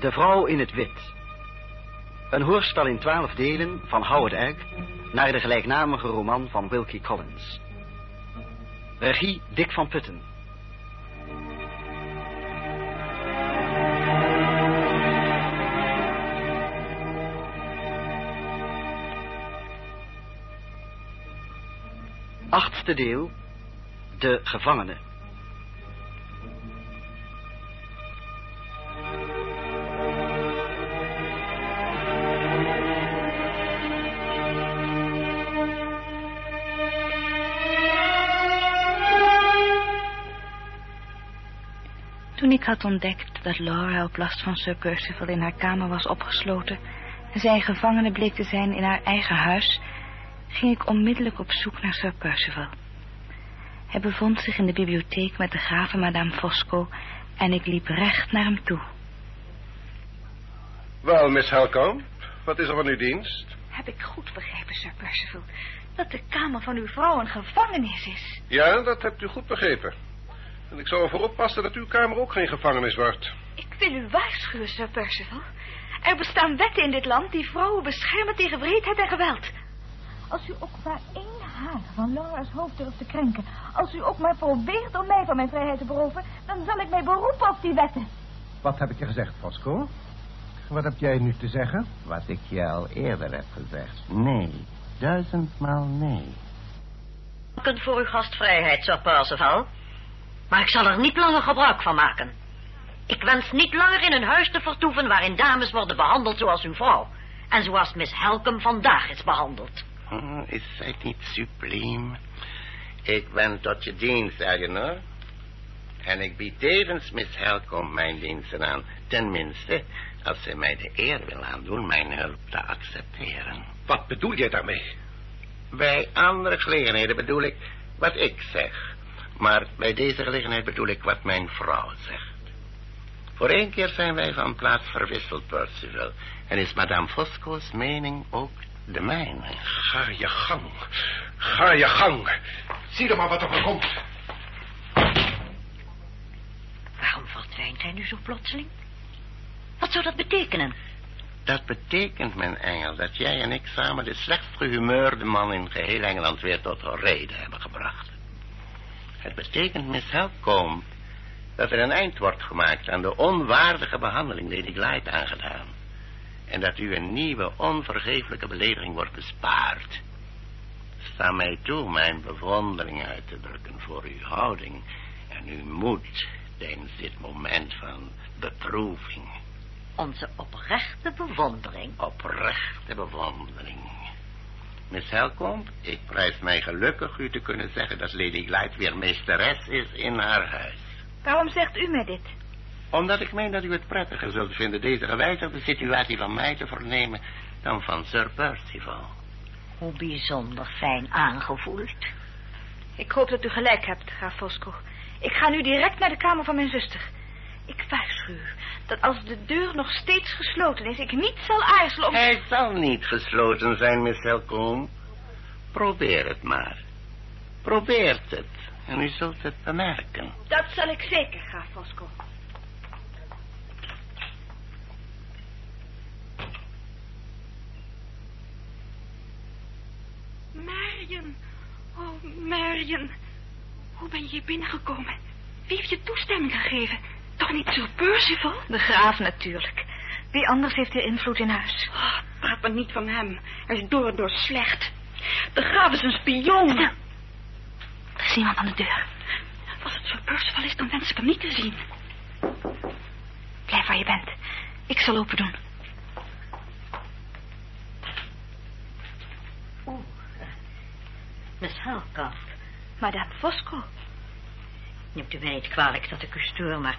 De vrouw in het wit. Een hoorspel in twaalf delen van Howard Egg naar de gelijknamige roman van Wilkie Collins. Regie Dick van Putten. Achtste deel. De gevangene. Toen ik had ontdekt dat Laura op last van Sir Percival in haar kamer was opgesloten... en zij gevangene bleek te zijn in haar eigen huis... ging ik onmiddellijk op zoek naar Sir Percival. Hij bevond zich in de bibliotheek met de gave Madame Fosco... en ik liep recht naar hem toe. Wel, Miss Helcombe, wat is er van uw dienst? Heb ik goed begrepen, Sir Percival, dat de kamer van uw vrouw een gevangenis is? Ja, dat hebt u goed begrepen. En ik zal ervoor oppassen dat uw kamer ook geen gevangenis wordt. Ik wil u waarschuwen, Sir Percival. Er bestaan wetten in dit land die vrouwen beschermen tegen wreedheid en geweld. Als u ook maar één haar van Laura's hoofd durft te krenken... als u ook maar probeert om mij van mijn vrijheid te beroven... dan zal ik mij beroepen op die wetten. Wat heb ik je gezegd, Fosco? Wat heb jij nu te zeggen? Wat ik je al eerder heb gezegd. Nee, duizendmaal nee. kunt voor uw gastvrijheid, Sir Percival. Maar ik zal er niet langer gebruik van maken. Ik wens niet langer in een huis te vertoeven waarin dames worden behandeld zoals uw vrouw. En zoals Miss Helcom vandaag is behandeld. Hm, is zij niet subliem? Ik ben tot je dienst, Eleanor. En ik bied tevens Miss Helcom mijn diensten aan. Tenminste, als zij mij de eer wil aandoen mijn hulp te accepteren. Wat bedoel jij daarmee? Bij andere gelegenheden bedoel ik wat ik zeg. Maar bij deze gelegenheid bedoel ik wat mijn vrouw zegt. Voor één keer zijn wij van plaats verwisseld, Percival. En is Madame Fosco's mening ook de mijne. Ga je gang. Ga je gang. Zie dan maar wat er van komt. Waarom verdwijnt hij nu zo plotseling? Wat zou dat betekenen? Dat betekent, mijn engel, dat jij en ik samen de slechtst gehumeurde man in geheel Engeland weer tot reden hebben gebracht. Het betekent, Miss Helcombe, dat er een eind wordt gemaakt aan de onwaardige behandeling Lady Glyde aangedaan. En dat u een nieuwe, onvergeeflijke belediging wordt bespaard. Sta mij toe mijn bewondering uit te drukken voor uw houding en uw moed tijdens dit moment van beproeving. Onze oprechte bewondering. Oprechte bewondering. Miss Helcombe, ik prijs mij gelukkig u te kunnen zeggen dat Lady Glyde weer meesteres is in haar huis. Waarom zegt u mij dit? Omdat ik meen dat u het prettiger zult vinden deze gewijzigde situatie van mij te vernemen dan van Sir Percival. Hoe bijzonder fijn aangevoeld. Ik hoop dat u gelijk hebt, graaf Fosco. Ik ga nu direct naar de kamer van mijn zuster. Ik waarschuw u dat als de deur nog steeds gesloten is, ik niet zal aarzelen om... Hij zal niet gesloten zijn, Miss Helcombe. Probeer het maar. Probeert het en u zult het bemerken. Dat zal ik zeker, graaf Fosco. Marion. Oh, Marion. Hoe ben je hier binnengekomen? Wie heeft je toestemming gegeven? Toch niet Sir Percival? De graaf natuurlijk. Wie anders heeft hier invloed in huis? Oh, praat maar niet van hem. Hij is door en door slecht. De graaf is een spion. Er is iemand aan de deur. Als het Sir Percival is, dan wens ik hem niet te zien. Blijf waar je bent. Ik zal open doen. Oeh, Miss Helcom. Madame Fosco. Neemt u mij niet kwalijk dat ik u stoor, maar...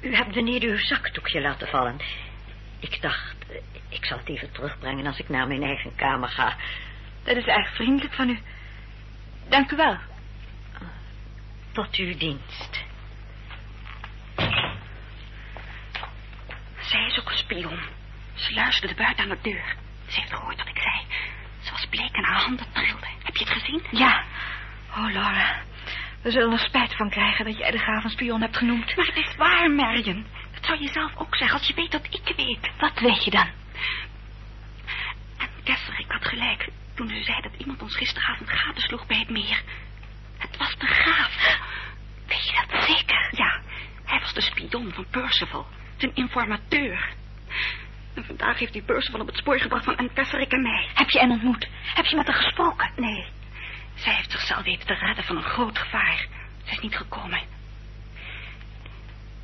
U hebt beneden uw zakdoekje laten vallen. Ik dacht, ik zal het even terugbrengen als ik naar mijn eigen kamer ga. Dat is erg vriendelijk van u. Dank u wel. Tot uw dienst. Zij is ook een spion. Ze luisterde buiten aan de deur. Ze heeft gehoord wat ik zei. Ze was bleek en haar handen trilden. Heb je het gezien? Ja. Oh, Laura. We zullen er spijt van krijgen dat jij de spion hebt genoemd. Maar het is waar, Marion. Het zou je zelf ook zeggen als je weet dat ik weet. Wat weet je dan? En Kessler, ik had gelijk toen ze zei dat iemand ons gisteravond gadesloeg bij het meer. Het was de graaf. Weet je dat zeker? Ja, hij was de spion van Percival. Zijn informateur. En vandaag heeft hij Percival op het spoor gebracht van Anne Kesserik en mij. Heb je hem ontmoet? Heb je met haar gesproken? Nee. Zij heeft zichzelf weten te redden van een groot gevaar. Ze is niet gekomen.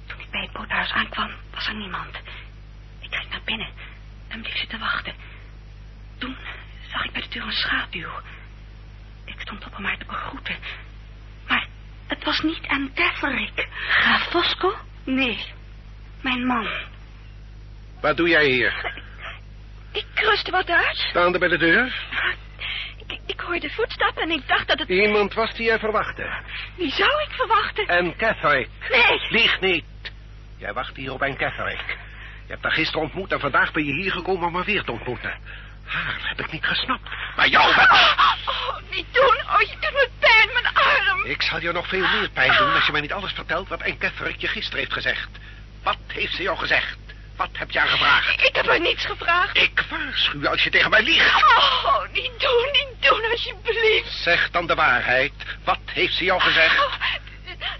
Toen ik bij het boothuis aankwam, was er niemand. Ik ging naar binnen en bleef zitten wachten. Toen zag ik bij de deur een schaduw. Ik stond op om haar te begroeten. Maar het was niet Anne Kesserik. Graaf Fosco? Nee, mijn man. Wat doe jij hier? Ik rustte wat uit. Staande bij de deur? Ik, ik hoorde voetstappen en ik dacht dat het... Iemand was die jij verwachtte. Wie zou ik verwachten? En Catherine. Nee. Lieg niet. Jij wacht hier op een Catherine. Je hebt haar gisteren ontmoet en vandaag ben je hier gekomen om haar weer te ontmoeten. Haar heb ik niet gesnapt. Maar jou wel. Oh, niet doen. Oh, je doet me pijn, mijn arm. Ik zal je nog veel meer pijn doen als je mij niet alles vertelt wat een Catherine je gisteren heeft gezegd. Wat heeft ze jou gezegd? Wat heb je haar gevraagd? Ik heb haar niets gevraagd. Ik waarschuw als je tegen mij liegt. Oh, niet doen, niet doen, alsjeblieft. Zeg dan de waarheid. Wat heeft ze jou gezegd? Oh,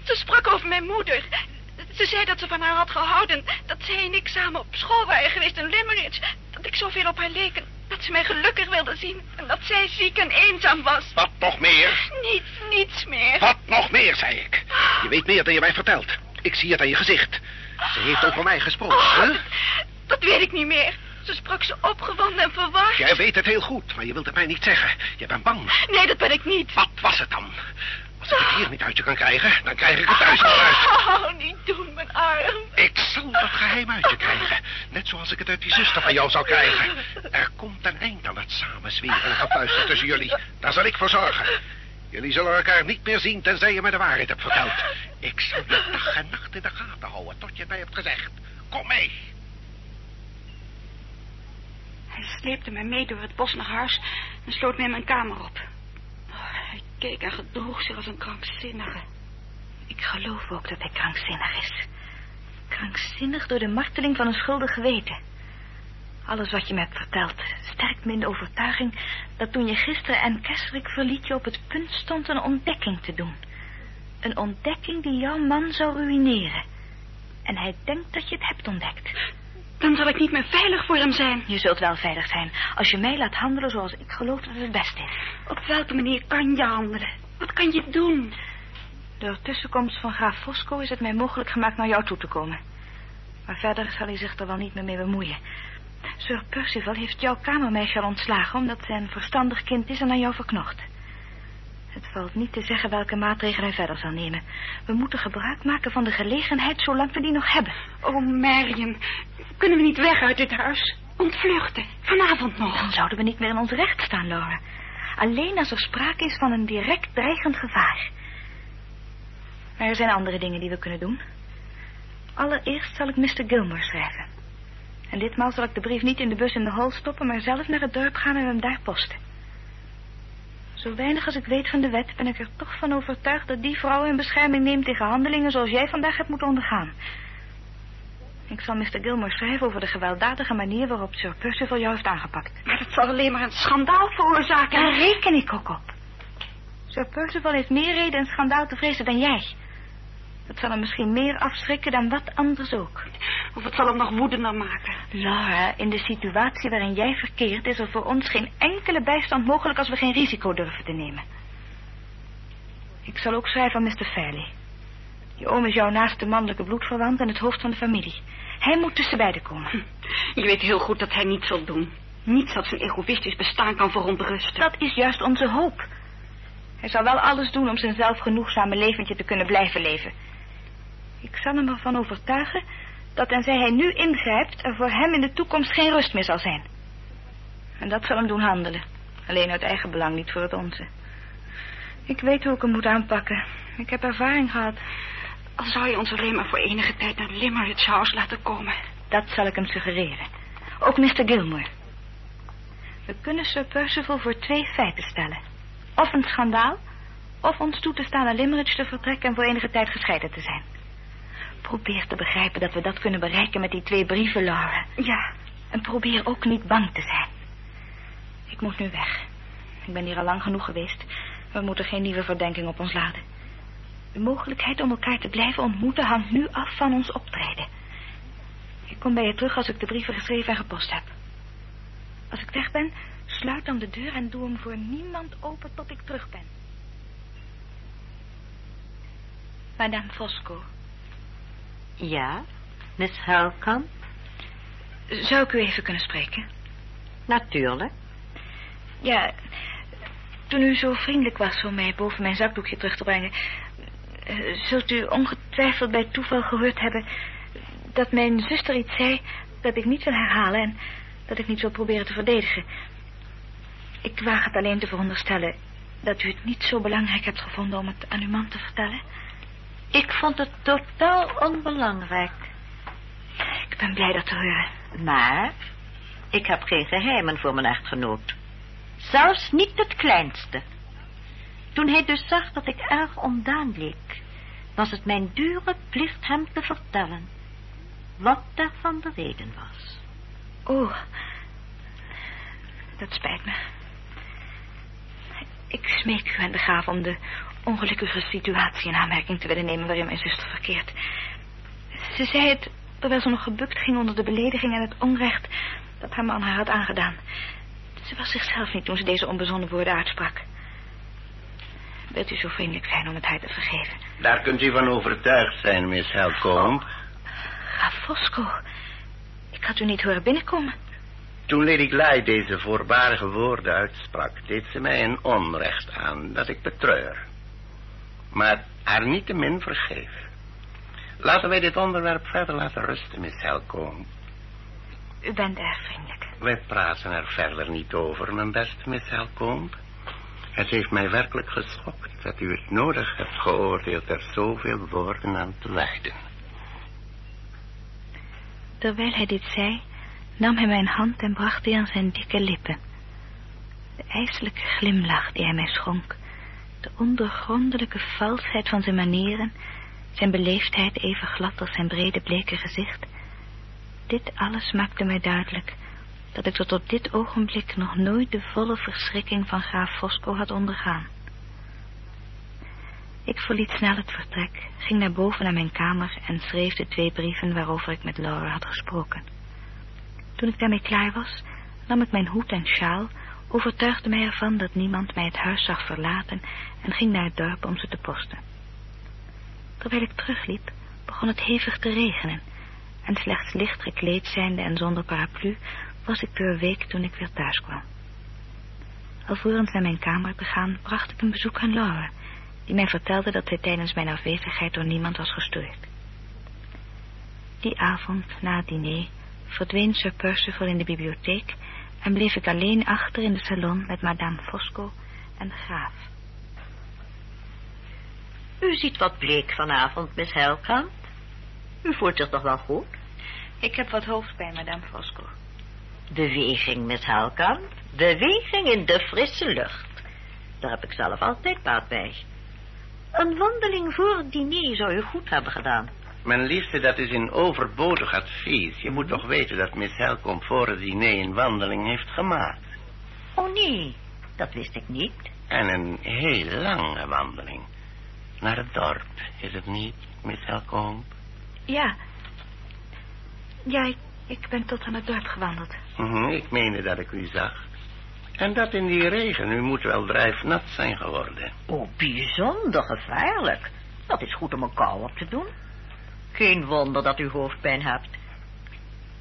ze sprak over mijn moeder. Ze zei dat ze van haar had gehouden. Dat zij en ik samen op school waren geweest in Limerick. Dat ik zoveel op haar leek. en Dat ze mij gelukkig wilde zien. En dat zij ziek en eenzaam was. Wat nog meer? Niets, niets meer. Wat nog meer, zei ik. Je weet meer dan je mij vertelt. Ik zie het aan je gezicht. Ze heeft over mij gesproken, Oh, hè? dat weet ik niet meer. Ze sprak zo opgewonden en verward. Jij weet het heel goed, maar je wilt het mij niet zeggen. Je bent bang. Nee, dat ben ik niet. Wat was het dan? Als ik het hier niet uit je kan krijgen, dan krijg ik het thuis wel uit. Oh, niet doen, mijn arm. Ik zal dat geheim uit je krijgen. Net zoals ik het uit die zuster van jou zou krijgen. Er komt een eind aan het samenzweren en gefluister tussen jullie. Daar zal ik voor zorgen. Jullie zullen elkaar niet meer zien tenzij je me de waarheid hebt verteld. Ik zal je dag en nacht in de gaten houden tot je het mij hebt gezegd. Kom mee. Hij sleepte mij mee door het bos naar huis en sloot mij in mijn kamer op. Oh, hij keek en gedroeg zich als een krankzinnige. Ik geloof ook dat hij krankzinnig is. Krankzinnig door de marteling van een schuldig geweten. Alles wat je me hebt verteld sterkt me in de overtuiging dat toen je gisteren en Kesserik verliet je op het punt stond een ontdekking te doen. Een ontdekking die jouw man zou ruïneren. En hij denkt dat je het hebt ontdekt. Dan zal ik niet meer veilig voor hem zijn. Je zult wel veilig zijn als je mij laat handelen zoals ik geloof dat het best is. Op welke manier kan je handelen? Wat kan je doen? Door tussenkomst van graaf Fosco is het mij mogelijk gemaakt naar jou toe te komen. Maar verder zal hij zich er wel niet meer mee bemoeien. Sir Percival heeft jouw kamermeisje al ontslagen... omdat zij een verstandig kind is en aan jou verknocht. Het valt niet te zeggen welke maatregelen hij verder zal nemen. We moeten gebruik maken van de gelegenheid zolang we die nog hebben. Oh, Marion, kunnen we niet weg uit dit huis? Ontvluchten, vanavond nog. Dan zouden we niet meer in ons recht staan, Laura. Alleen als er sprake is van een direct dreigend gevaar. Maar er zijn andere dingen die we kunnen doen. Allereerst zal ik Mr. Gilmore schrijven. En ditmaal zal ik de brief niet in de bus in de hal stoppen, maar zelf naar het dorp gaan en hem daar posten. Zo weinig als ik weet van de wet, ben ik er toch van overtuigd dat die vrouw in bescherming neemt tegen handelingen zoals jij vandaag hebt moeten ondergaan. Ik zal Mr. Gilmore schrijven over de gewelddadige manier waarop Sir Percival jou heeft aangepakt. Maar dat zal alleen maar een schandaal veroorzaken. Daar reken ik ook op. Sir Percival heeft meer reden een schandaal te vrezen dan jij. Dat zal hem misschien meer afschrikken dan wat anders ook. Of het zal hem nog woedender maken. Laura, in de situatie waarin jij verkeert... is er voor ons geen enkele bijstand mogelijk als we geen risico durven te nemen. Ik zal ook schrijven aan Mr. Fairley. Je oom is jouw naaste mannelijke bloedverwant en het hoofd van de familie. Hij moet tussen beiden komen. Je weet heel goed dat hij niets zal doen. Niets dat zijn egoïstisch bestaan kan verontrusten. Dat is juist onze hoop. Hij zal wel alles doen om zijn zelfgenoegzame leventje te kunnen blijven leven. Ik zal hem ervan overtuigen dat tenzij hij nu ingrijpt... er voor hem in de toekomst geen rust meer zal zijn. En dat zal hem doen handelen. Alleen uit eigen belang, niet voor het onze. Ik weet hoe ik hem moet aanpakken. Ik heb ervaring gehad. Al zou je ons alleen maar voor enige tijd naar Limerick House laten komen. Dat zal ik hem suggereren. Ook Mr. Gilmore. We kunnen Sir Percival voor twee feiten stellen. Of een schandaal, of ons toe te staan naar Limerick te vertrekken en voor enige tijd gescheiden te zijn. Probeer te begrijpen dat we dat kunnen bereiken met die twee brieven, Laura. Ja. En probeer ook niet bang te zijn. Ik moet nu weg. Ik ben hier al lang genoeg geweest. We moeten geen nieuwe verdenking op ons laden. De mogelijkheid om elkaar te blijven ontmoeten hangt nu af van ons optreden. Ik kom bij je terug als ik de brieven geschreven en gepost heb. Als ik weg ben, sluit dan de deur en doe hem voor niemand open tot ik terug ben. Madame Fosco. Ja, Miss Helkamp? Zou ik u even kunnen spreken? Natuurlijk. Ja, toen u zo vriendelijk was om mij boven mijn zakdoekje terug te brengen... eh, zult u ongetwijfeld bij toeval gehoord hebben... dat mijn zuster iets zei dat ik niet wil herhalen... en dat ik niet wil proberen te verdedigen. Ik waag het alleen te veronderstellen... dat u het niet zo belangrijk hebt gevonden om het aan uw man te vertellen. Ik vond het totaal onbelangrijk. Ik ben blij dat te horen. Maar ik heb geen geheimen voor mijn echtgenoot. Zelfs niet het kleinste. Toen hij dus zag dat ik erg ondaan leek, was het mijn dure plicht hem te vertellen wat daarvan de reden was. Oh, dat spijt me. Ik smeek u aan de graaf om de ongelukkige situatie in aanmerking te willen nemen waarin mijn zuster verkeert. Ze zei het terwijl ze nog gebukt ging onder de belediging en het onrecht dat haar man haar had aangedaan. Ze was zichzelf niet toen ze deze onbezonnen woorden uitsprak. Wilt u zo vriendelijk zijn om het haar te vergeven? Daar kunt u van overtuigd zijn, Miss Helcomb. Graaf Fosco, ik had u niet horen binnenkomen. Toen Lady Gly deze voorbarige woorden uitsprak, deed ze mij een onrecht aan dat ik betreur. Maar haar niet te min vergeef. Laten wij dit onderwerp verder laten rusten, Miss Helcomb. U bent erg vriendelijk. Wij praten er verder niet over, mijn beste Miss Helcomb. Het heeft mij werkelijk geschokt dat u het nodig hebt geoordeeld er zoveel woorden aan te wijden. Terwijl hij dit zei, nam hij mijn hand en bracht die aan zijn dikke lippen. De ijselijke glimlach die hij mij schonk, de ondergrondelijke valsheid van zijn manieren, zijn beleefdheid even glad als zijn brede bleke gezicht. Dit alles maakte mij duidelijk dat ik tot op dit ogenblik nog nooit de volle verschrikking van graaf Fosco had ondergaan. Ik verliet snel het vertrek, ging naar boven naar mijn kamer en schreef de twee brieven waarover ik met Laura had gesproken. Toen ik daarmee klaar was, nam ik mijn hoed en sjaal, overtuigde mij ervan dat niemand mij het huis zag verlaten en ging naar het dorp om ze te posten. Terwijl ik terugliep, begon het hevig te regenen en slechts licht gekleed zijnde en zonder paraplu was ik doorweek toen ik weer thuis kwam. Alvorens naar mijn kamer te gaan, bracht ik een bezoek aan Laura, die mij vertelde dat zij tijdens mijn afwezigheid door niemand was gestoord. Die avond, na het diner, verdween Sir Percival in de bibliotheek en bleef ik alleen achter in de salon met madame Fosco en de graaf. U ziet wat bleek vanavond, Miss Helkamp. U voelt zich toch wel goed? Ik heb wat hoofdpijn, madame Fosco. Beweging, Miss Helkamp. Beweging in de frisse lucht. Daar heb ik zelf altijd baat bij. Een wandeling voor het diner zou u goed hebben gedaan. Mijn liefste, dat is een overbodig advies. Je moet toch weten dat Miss Helcomb voor het diner een wandeling heeft gemaakt. Oh nee, dat wist ik niet. En een heel lange wandeling. Naar het dorp, is het niet, Miss Helcomb? Ja. Ja, ik, ik ben tot aan het dorp gewandeld. Mhm, ik meende dat ik u zag. En dat in die regen. U moet wel drijfnat zijn geworden. Oh, bijzonder gevaarlijk. Dat is goed om een kou op te doen. Geen wonder dat u hoofdpijn hebt.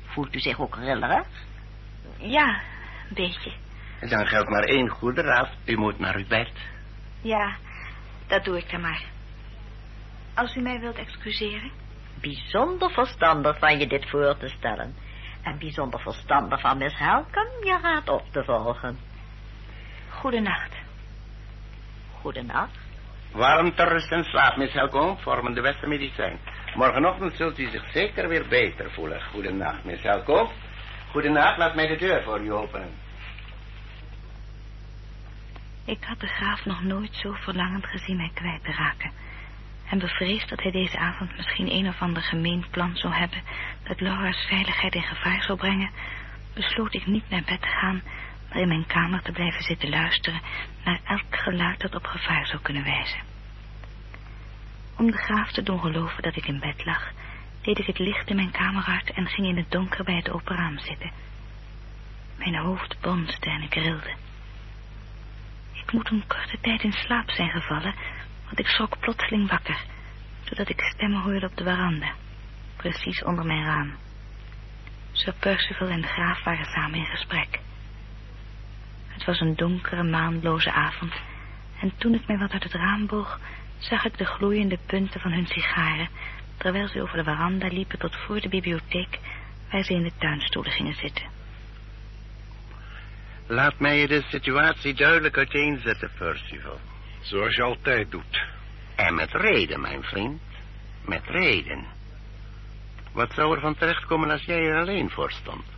Voelt u zich ook rillerig? Ja, een beetje. Dan geldt maar één goede raad. U moet naar uw bed. Ja, dat doe ik dan maar. Als u mij wilt excuseren. Bijzonder verstandig van je dit voor te stellen. En bijzonder verstandig van Miss Helcom je raad op te volgen. Goedenacht. Goedenacht. Warmte, rust en slaap, Miss Helcomb, vormen de beste medicijn. Morgenochtend zult u zich zeker weer beter voelen. Goedenacht, Miss Helcomb. Goedenacht, laat mij de deur voor u openen. Ik had de graaf nog nooit zo verlangend gezien mij kwijt te raken. en bevreesd dat hij deze avond misschien een of ander gemeen plan zou hebben dat Laura's veiligheid in gevaar zou brengen, besloot ik niet naar bed te gaan, in mijn kamer te blijven zitten luisteren naar elk geluid dat op gevaar zou kunnen wijzen. Om de graaf te doen geloven dat ik in bed lag, deed ik het licht in mijn kamer uit en ging in het donker bij het open raam zitten. Mijn hoofd bonsde en ik rilde. Ik moet een korte tijd in slaap zijn gevallen, want ik schrok plotseling wakker, zodat ik stemmen hoorde op de veranda, precies onder mijn raam. Sir Percival en de graaf waren samen in gesprek. Het was een donkere, maanloze avond, en toen ik mij wat uit het raam boog, zag ik de gloeiende punten van hun sigaren, terwijl ze over de veranda liepen tot voor de bibliotheek, waar ze in de tuinstoelen gingen zitten. Laat mij je de situatie duidelijk uiteenzetten, Percival. Zoals je altijd doet. En met reden, mijn vriend. Met reden. Wat zou er van terechtkomen als jij er alleen voor stond?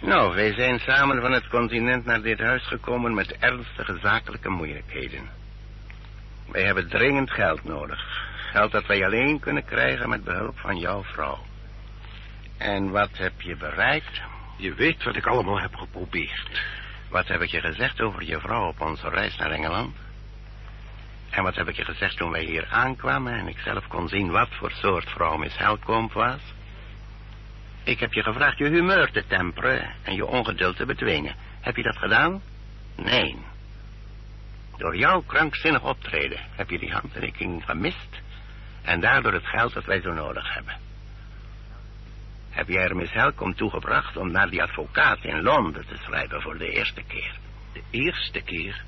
Nou, wij zijn samen van het continent naar dit huis gekomen met ernstige zakelijke moeilijkheden. Wij hebben dringend geld nodig. Geld dat wij alleen kunnen krijgen met behulp van jouw vrouw. En wat heb je bereikt? Je weet wat ik allemaal heb geprobeerd. Wat heb ik je gezegd over je vrouw op onze reis naar Engeland? En wat heb ik je gezegd toen wij hier aankwamen en ik zelf kon zien wat voor soort vrouw Miss Helcomb was? Ik heb je gevraagd je humeur te temperen en je ongeduld te bedwingen. Heb je dat gedaan? Nee. Door jouw krankzinnig optreden heb je die handtekening gemist en daardoor het geld dat wij zo nodig hebben. Heb jij er Miss Helcom toegebracht om naar die advocaat in Londen te schrijven voor de eerste keer? De eerste keer?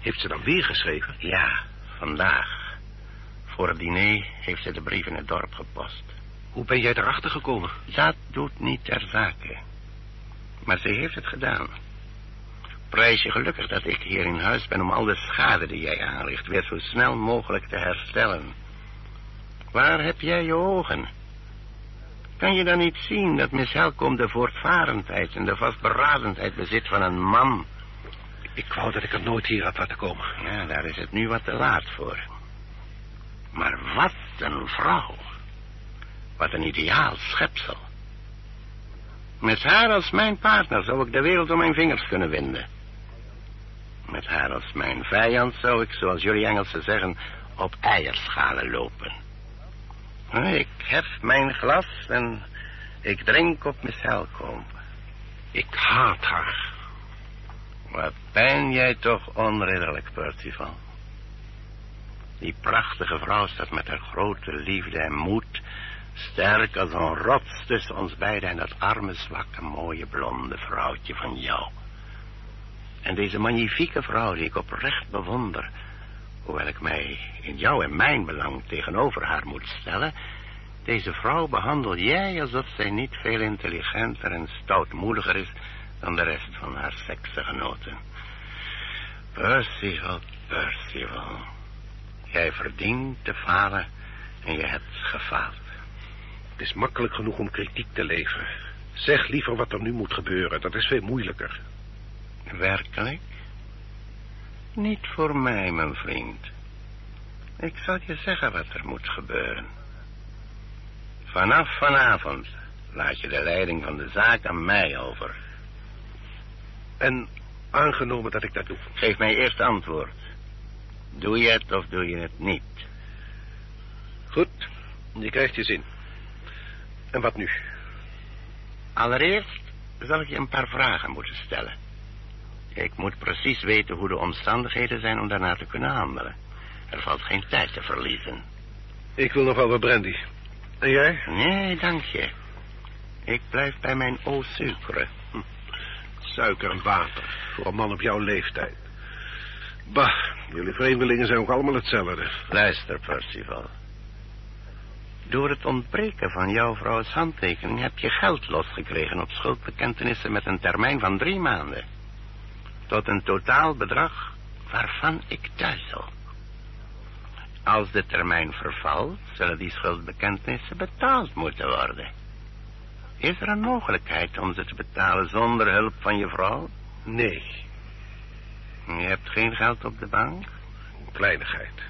Heeft ze dan weer geschreven? Ja, vandaag. Voor het diner heeft ze de brief in het dorp gepost. Hoe ben jij erachter gekomen? Dat doet niet ter zake. Maar ze heeft het gedaan. Prijs je gelukkig dat ik hier in huis ben om al de schade die jij aanricht weer zo snel mogelijk te herstellen. Waar heb jij je ogen? Kan je dan niet zien dat Miss Helcom de voortvarendheid en de vastberadenheid bezit van een man? Ik wou dat ik er nooit hier had laten komen. Ja, daar is het nu wat te laat voor. Maar wat een vrouw. Wat een ideaal schepsel. Met haar als mijn partner zou ik de wereld om mijn vingers kunnen winden. Met haar als mijn vijand zou ik, zoals jullie Engelsen zeggen, op eierschalen lopen. Ik hef mijn glas en ik drink op Miss Helcomb. Ik haat haar. Wat ben jij toch onredelijk, Percival. Die prachtige vrouw staat met haar grote liefde en moed... sterk als een rots tussen ons beiden... en dat arme, zwakke, mooie, blonde vrouwtje van jou. En deze magnifieke vrouw die ik oprecht bewonder... hoewel ik mij in jou en mijn belang tegenover haar moet stellen... deze vrouw behandel jij alsof zij niet veel intelligenter en stoutmoediger is dan de rest van haar seksgenoten. Percival, Percival. Jij verdient te falen en je hebt gefaald. Het is makkelijk genoeg om kritiek te leveren. Zeg liever wat er nu moet gebeuren. Dat is veel moeilijker. Werkelijk? Niet voor mij, mijn vriend. Ik zal je zeggen wat er moet gebeuren. Vanaf vanavond laat je de leiding van de zaak aan mij over. En aangenomen dat ik dat doe. Geef mij eerst antwoord. Doe je het of doe je het niet? Goed, je krijgt je zin. En wat nu? Allereerst zal ik je een paar vragen moeten stellen. Ik moet precies weten hoe de omstandigheden zijn om daarna te kunnen handelen. Er valt geen tijd te verliezen. Ik wil nog wel wat brandy. En jij? Nee, dank je. Ik blijf bij mijn eau sucre. Hm. Suiker en water. Voor een man op jouw leeftijd. Bah, jullie vreemdelingen zijn ook allemaal hetzelfde. Luister, Percival. Door het ontbreken van jouw vrouws handtekening heb je geld losgekregen op schuldbekentenissen met een termijn van drie maanden. Tot een totaalbedrag waarvan ik duizel. Als de termijn vervalt, zullen die schuldbekentenissen betaald moeten worden. Is er een mogelijkheid om ze te betalen zonder hulp van je vrouw? Nee. Je hebt geen geld op de bank? Kleinigheid.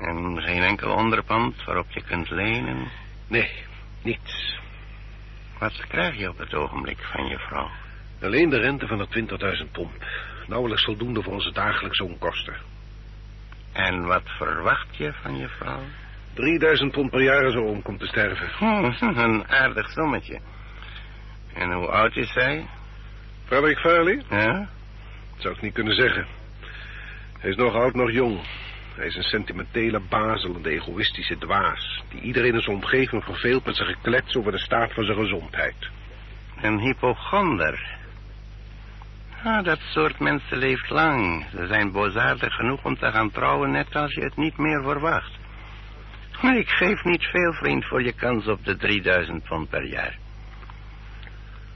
En geen enkel onderpand waarop je kunt lenen? Nee, niets. Wat krijg je op het ogenblik van je vrouw? Alleen de rente van de 20.000 pond. Nauwelijks voldoende voor onze dagelijkse onkosten. En wat verwacht je van je vrouw? 3000 pond per jaar als ze om komt te sterven. Hm, een aardig sommetje. En hoe oud is zij? Frederik Farley? Ja? Dat zou ik niet kunnen zeggen. Hij is nog oud, nog jong. Hij is een sentimentele, bazelende, egoïstische dwaas... die iedereen in zijn omgeving verveelt met zijn geklets over de staat van zijn gezondheid. Een hypochonder. Ah, dat soort mensen leeft lang. Ze zijn boosaardig genoeg om te gaan trouwen, net als je het niet meer verwacht. Maar ik geef niet veel, vriend, voor je kans op de 3000 pond per jaar.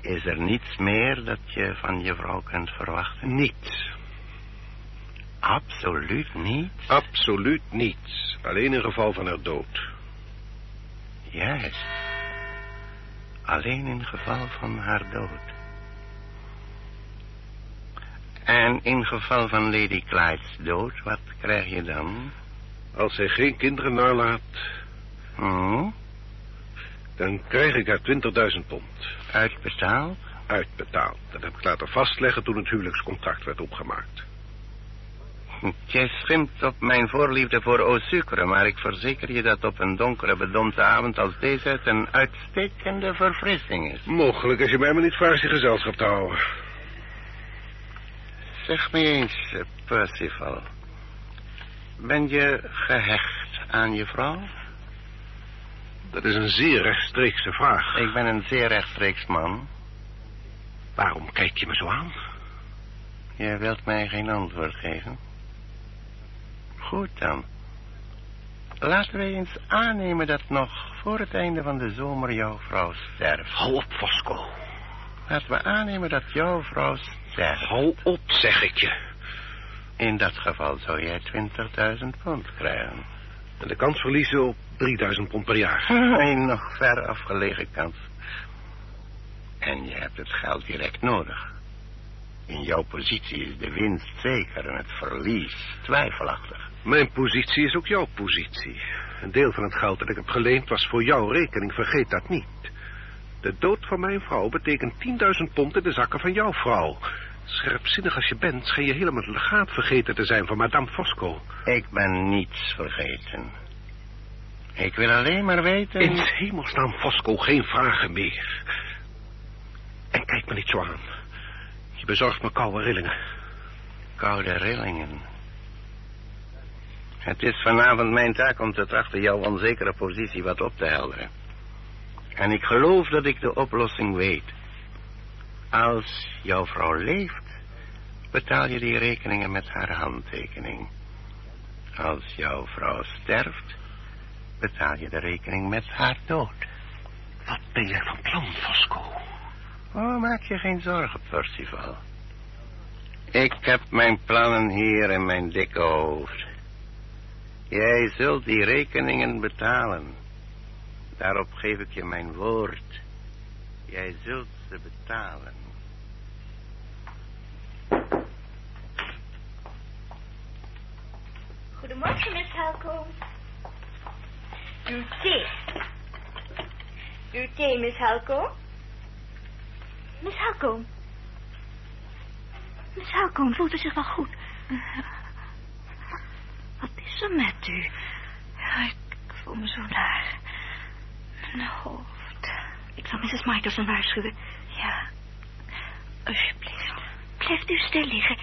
Is er niets meer dat je van je vrouw kunt verwachten? Niets. Absoluut niets? Absoluut niets. Alleen in geval van haar dood. Juist. Alleen in geval van haar dood. En in geval van Lady Clyde's dood, wat krijg je dan? Als zij geen kinderen nalaat, Hm? dan krijg ik haar 20.000 pond. Uitbetaald? Uitbetaald. Dat heb ik laten vastleggen toen het huwelijkscontract werd opgemaakt. Jij schimpt op mijn voorliefde voor Osucre, maar ik verzeker je dat op een donkere, bedompte avond als deze het een uitstekende verfrissing is. Mogelijk als je mij maar niet vraagt je gezelschap te houden. Zeg me eens, eh, Percival. Ben je gehecht aan je vrouw? Dat is een zeer rechtstreekse vraag. Ik ben een zeer rechtstreeks man. Waarom kijk je me zo aan? Je wilt mij geen antwoord geven. Goed dan. Laten we eens aannemen dat nog voor het einde van de zomer jouw vrouw sterft. Hou op, Fosco. Laten we aannemen dat jouw vrouw sterft. Hou op, zeg ik je. In dat geval zou jij 20.000 pond krijgen. En de kans verliezen op 3000 pond per jaar. Een nog ver afgelegen kans. En je hebt het geld direct nodig. In jouw positie is de winst zeker en het verlies twijfelachtig. Mijn positie is ook jouw positie. Een deel van het geld dat ik heb geleend was voor jouw rekening, vergeet dat niet. De dood van mijn vrouw betekent 10.000 pond in de zakken van jouw vrouw. Scherpzinnig als je bent, schijn je helemaal het legaat vergeten te zijn van Madame Fosco. Ik ben niets vergeten. Ik wil alleen maar weten... In hemelsnaam, Fosco, geen vragen meer. En kijk me niet zo aan. Je bezorgt me koude rillingen. Koude rillingen. Het is vanavond mijn taak om te trachten jouw onzekere positie wat op te helderen. En ik geloof dat ik de oplossing weet. Als jouw vrouw leeft, betaal je die rekeningen met haar handtekening. Als jouw vrouw sterft, betaal je de rekening met haar dood. Wat ben jij van plan, Fosco? Oh, maak je geen zorgen, Percival. Ik heb mijn plannen hier in mijn dikke hoofd. Jij zult die rekeningen betalen. Daarop geef ik je mijn woord. Jij zult ze betalen. Goedemorgen, Miss Helco. Uw thee. Uw thee, Miss Helco. Miss Helco. Miss Helco, voelt u zich wel goed? Is er met u? Ja, ik voel me zo naar. Mijn hoofd. Ik zal Mrs. Michelson waarschuwen. Ja, alsjeblieft. Blijft u stil liggen.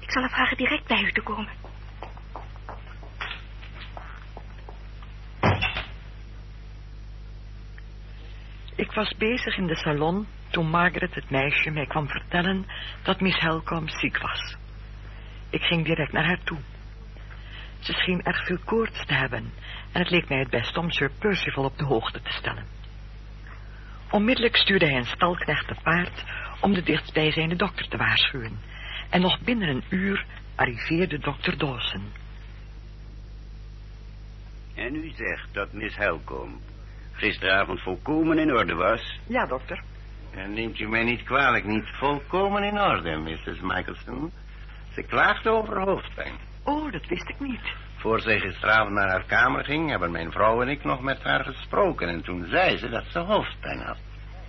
Ik zal haar vragen direct bij u te komen. Ik was bezig in de salon toen Margaret, het meisje, mij kwam vertellen dat Miss Helcom ziek was. Ik ging direct naar haar toe. Ze scheen erg veel koorts te hebben en het leek mij het best om Sir Percival op de hoogte te stellen. Onmiddellijk stuurde hij een stalknecht te paard om de dichtstbijzijnde dokter te waarschuwen. En nog binnen een uur arriveerde dokter Dawson. En u zegt dat Miss Helcom gisteravond volkomen in orde was? Ja, dokter. En neemt u mij niet kwalijk, niet volkomen in orde, Mrs. Michelson. Ze klaagde over hoofdpijn. Oh, dat wist ik niet. Voor zij gisteravond naar haar kamer ging, hebben mijn vrouw en ik nog met haar gesproken. En toen zei ze dat ze hoofdpijn had.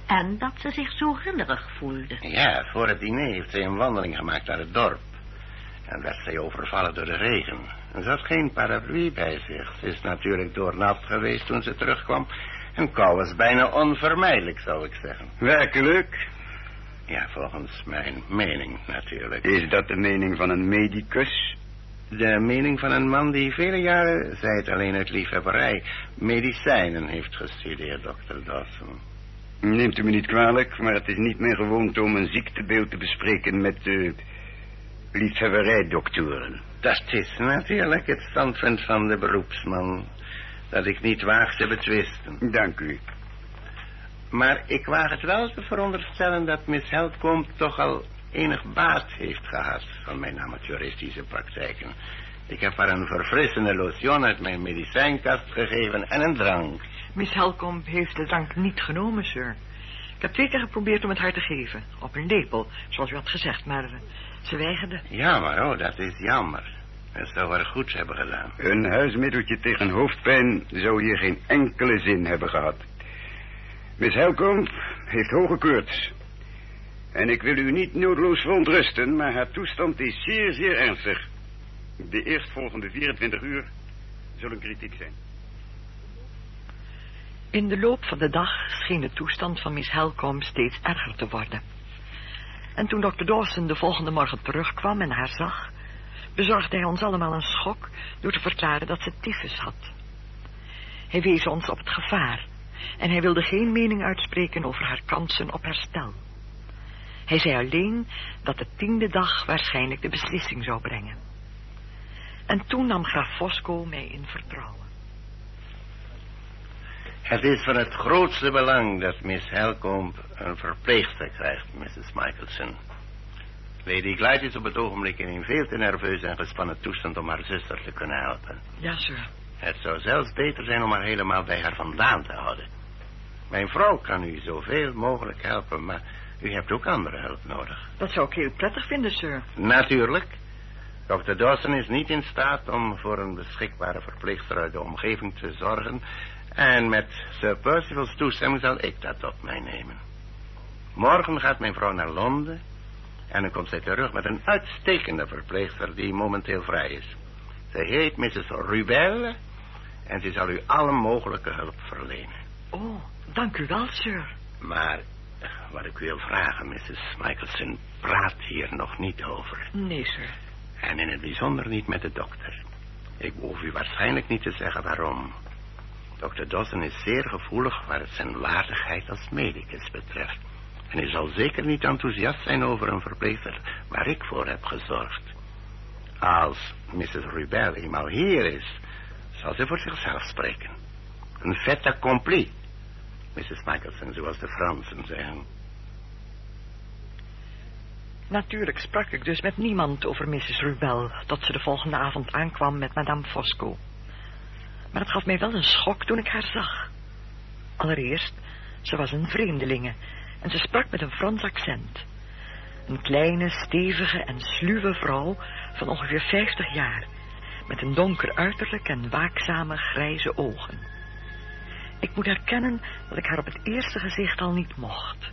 En dat ze zich zo rinderig voelde. Ja, voor het diner heeft zij een wandeling gemaakt naar het dorp. En werd zij overvallen door de regen. En ze had geen paraplu bij zich. Ze is natuurlijk doornat geweest toen ze terugkwam. En kou was bijna onvermijdelijk, zou ik zeggen. Werkelijk? Ja, volgens mijn mening natuurlijk. Is dat de mening van een medicus? De mening van een man die vele jaren, zij het alleen uit liefhebberij, medicijnen heeft gestudeerd, dokter Dawson. Neemt u me niet kwalijk, maar het is niet mijn gewoonte om een ziektebeeld te bespreken met uh, liefhebberijdoktoren. Dat is natuurlijk het standpunt van de beroepsman, dat ik niet waag te betwisten. Dank u. Maar ik waag het wel te veronderstellen dat Miss Helcomb toch al enig baat heeft gehad van mijn amateuristische praktijken. Ik heb haar een verfrissende lotion uit mijn medicijnkast gegeven en een drank. Miss Helcomb heeft de drank niet genomen, sir. Ik heb twee keer geprobeerd om het haar te geven. Op een lepel, zoals u had gezegd, maar eh, ze weigerde. Ja, maar oh, dat is jammer. Het zou haar goed hebben gedaan. Een huismiddeltje tegen hoofdpijn zou hier geen enkele zin hebben gehad. Miss Helcomb heeft hoge koorts. En ik wil u niet noodloos verontrusten, maar haar toestand is zeer, zeer ernstig. De eerstvolgende 24 uur zullen kritiek zijn. In de loop van de dag scheen de toestand van Miss Helcomb steeds erger te worden. En toen dokter Dawson de volgende morgen terugkwam en haar zag, bezorgde hij ons allemaal een schok door te verklaren dat ze tyfus had. Hij wees ons op het gevaar en hij wilde geen mening uitspreken over haar kansen op herstel. Hij zei alleen dat de tiende dag waarschijnlijk de beslissing zou brengen. En toen nam graaf Fosco mij in vertrouwen. Het is van het grootste belang dat Miss Helcomb een verpleegster krijgt, Mrs. Michelson. Lady Glyde is op het ogenblik in een veel te nerveus en gespannen toestand om haar zuster te kunnen helpen. Ja, sir. Het zou zelfs beter zijn om haar helemaal bij haar vandaan te houden. Mijn vrouw kan u zoveel mogelijk helpen, maar u hebt ook andere hulp nodig. Dat zou ik heel prettig vinden, sir. Natuurlijk. Dr. Dawson is niet in staat om voor een beschikbare verpleegster uit de omgeving te zorgen. En met Sir Percival's toestemming zal ik dat op mij nemen. Morgen gaat mijn vrouw naar Londen. En dan komt zij terug met een uitstekende verpleegster die momenteel vrij is. Zij heet Mrs. Rubel. En ze zal u alle mogelijke hulp verlenen. Oh, dank u wel, sir. Maar wat ik wil vragen, Mrs. Michelson, praat hier nog niet over. Nee, sir. En in het bijzonder niet met de dokter. Ik hoef u waarschijnlijk niet te zeggen waarom. Dr. Dawson is zeer gevoelig waar het zijn waardigheid als medicus betreft. En hij zal zeker niet enthousiast zijn over een verpleegster waar ik voor heb gezorgd. Als Mrs. Rubel eenmaal hier is, zal ze voor zichzelf spreken. Een fait accompli. Mrs. Michelson, zoals de Fransen zeggen. Natuurlijk sprak ik dus met niemand over Mrs. Rubel... tot ze de volgende avond aankwam met Madame Fosco. Maar het gaf mij wel een schok toen ik haar zag. Allereerst, ze was een vreemdelinge... en ze sprak met een Frans accent. Een kleine, stevige en sluwe vrouw van ongeveer vijftig jaar... met een donker uiterlijk en waakzame grijze ogen... Ik moet erkennen dat ik haar op het eerste gezicht al niet mocht.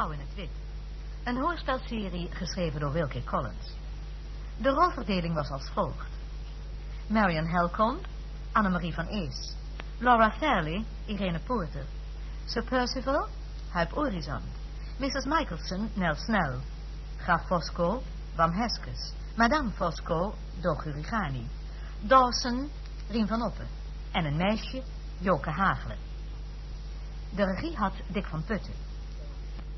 In het Wit. Een hoorspelserie geschreven door Wilkie Collins. De rolverdeling was als volgt. Marion Helcomb, Annemarie van Ees. Laura Fairley, Irene Poorter. Sir Percival, Huip Orizant. Mrs. Michelson, Nel Snell. Graaf Fosco, Wam Heskes. Madame Fosco, Dog Urigani. Dawson, Rien van Oppen. En een meisje, Joke Hagelen. De regie had Dick van Putten.